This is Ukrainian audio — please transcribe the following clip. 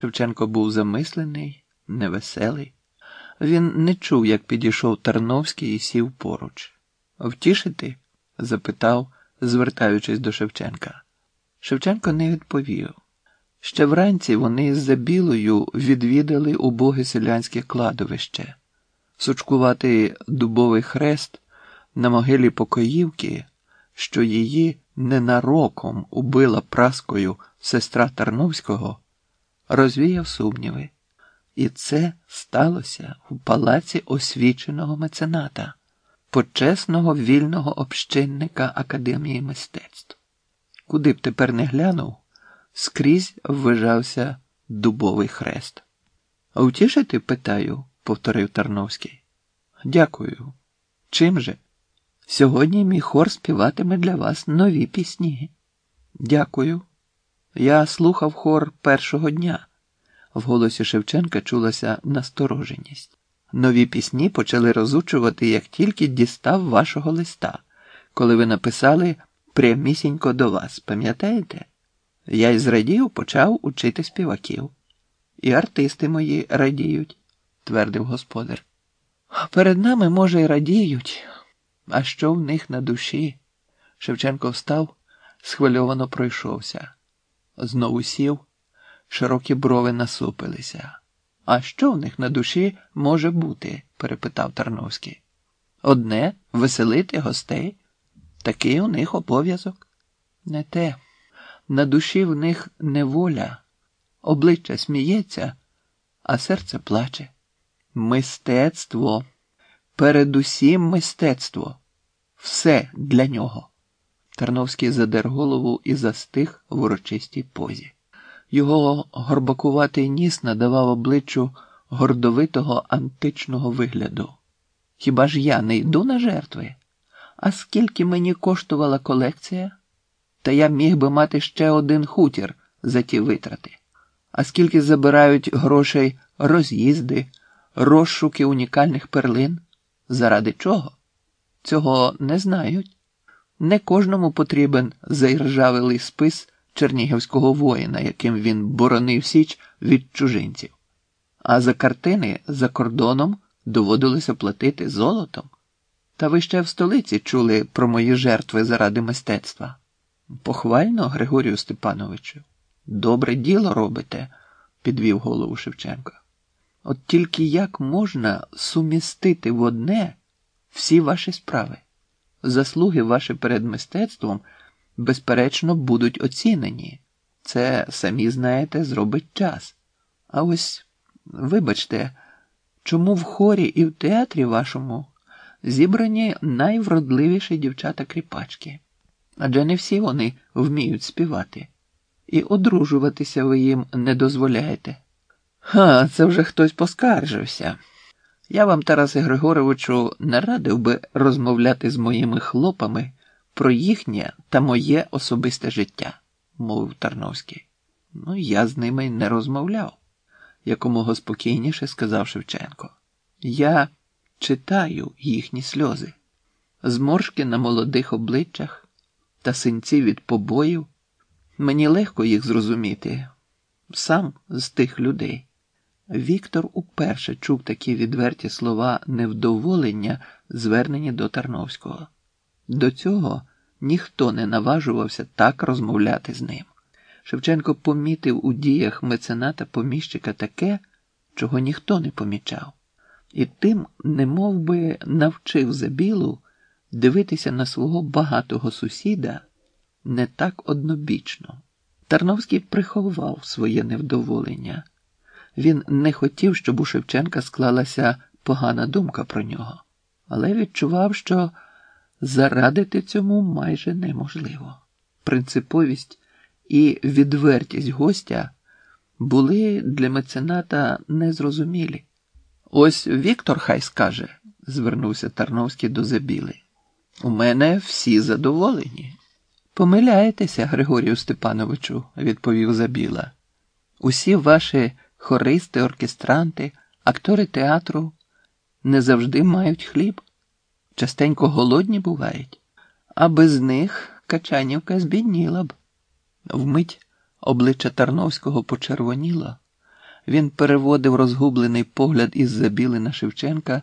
Шевченко був замислений, невеселий. Він не чув, як підійшов Тарновський і сів поруч. Втішити? запитав, звертаючись до Шевченка. Шевченко не відповів. Ще вранці вони з Забілою відвідали убоге селянське кладовище, сучкуватий дубовий хрест на могилі Покоївки, що її ненароком убила праскою сестра Тарновського розвіяв сумніви. І це сталося в палаці освіченого мецената, почесного вільного общинника Академії мистецтв. Куди б тепер не глянув, скрізь ввижався дубовий хрест. Утішити, питаю, повторив Тарновський. Дякую. Чим же? Сьогодні мій хор співатиме для вас нові пісні. Дякую. Я слухав хор першого дня. В голосі Шевченка чулася настороженість. Нові пісні почали розучувати, як тільки дістав вашого листа, коли ви написали прямісінько до вас, пам'ятаєте? Я й зрадів, почав учити співаків. І артисти мої радіють, твердив господар. Перед нами, може, й радіють, а що в них на душі? Шевченко встав, схвильовано пройшовся. Знову сів, широкі брови насупилися. А що в них на душі може бути? перепитав Тарновський. Одне веселити гостей. Такий у них обов'язок. Не те. На душі в них неволя, обличчя сміється, а серце плаче. Мистецтво, передусім мистецтво, все для нього. Тарновський задер голову і застиг в урочистій позі. Його горбакуватий ніс надавав обличчю гордовитого античного вигляду. Хіба ж я не йду на жертви? А скільки мені коштувала колекція? Та я міг би мати ще один хутір за ті витрати. А скільки забирають грошей роз'їзди, розшуки унікальних перлин? Заради чого? Цього не знають. Не кожному потрібен заіржавелий спис чернігівського воїна, яким він боронив Січ від чужинців. А за картини за кордоном доводилося платити золотом. Та ви ще в столиці чули про мої жертви заради мистецтва. Похвально, Григорію Степановичу, добре діло робите, підвів голову Шевченко. От тільки як можна сумістити в одне всі ваші справи? Заслуги ваші перед мистецтвом, безперечно, будуть оцінені. Це, самі знаєте, зробить час. А ось, вибачте, чому в хорі і в театрі вашому зібрані найвродливіші дівчата-кріпачки? Адже не всі вони вміють співати, і одружуватися ви їм не дозволяєте. Ха, це вже хтось поскаржився. Я вам, Тарасе Григоровичу, не радив би розмовляти з моїми хлопами про їхнє та моє особисте життя, мовив Тарновський. Ну, я з ними не розмовляв, якомога спокійніше сказав Шевченко. Я читаю їхні сльози, зморшки на молодих обличчях та синці від побоїв. Мені легко їх зрозуміти, сам з тих людей. Віктор уперше чув такі відверті слова невдоволення, звернені до Тарновського. До цього ніхто не наважувався так розмовляти з ним. Шевченко помітив у діях мецената поміщика таке, чого ніхто не помічав, і тим не би навчив забілу дивитися на свого багатого сусіда не так однобічно. Тарновський приховав своє невдоволення. Він не хотів, щоб у Шевченка склалася погана думка про нього, але відчував, що зарадити цьому майже неможливо. Принциповість і відвертість гостя були для мецената незрозумілі. Ось Віктор хай скаже, звернувся Тарновський до Забіли. У мене всі задоволені. Помиляєтеся, Григорію Степановичу, відповів Забіла. Усі ваші хористи, оркестранти, актори театру не завжди мають хліб, частенько голодні бувають, а без них Качанівка збідніла б. Вмить обличчя Тарновського почервоніло, Він переводив розгублений погляд із Забіли на Шевченка